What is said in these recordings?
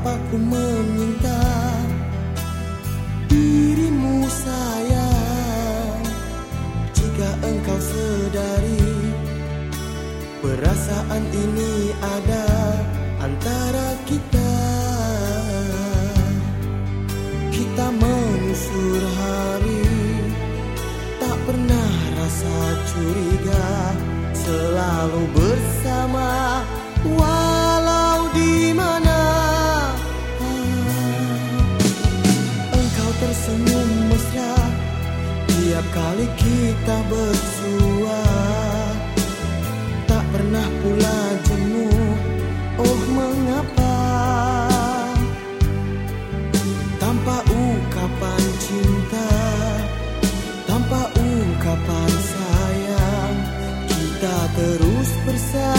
Betapa ku meminta dirimu sayang? Jika engkau sedari Perasaan ini ada antara kita. Kita mengusur hari Tak pernah rasa curiga Selalu bersama mesra Tiap kali kita bersua Tak pernah pula jenuh Oh mengapa? Tanpa ungkapan cinta Tanpa ungkapan sayang Kita terus bersama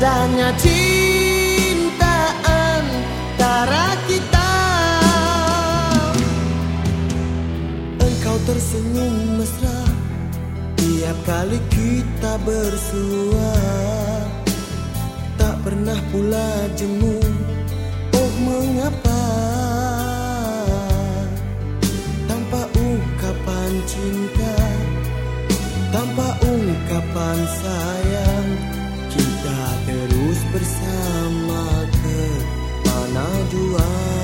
adanya cinta antara kita. Engkau tersenyum mesra Tiap kali kita bersua. Tak pernah pula jemu Oh mengapa? Tanpa ungkapan cinta Tanpa ungkapan sayang bersama ke mana dua.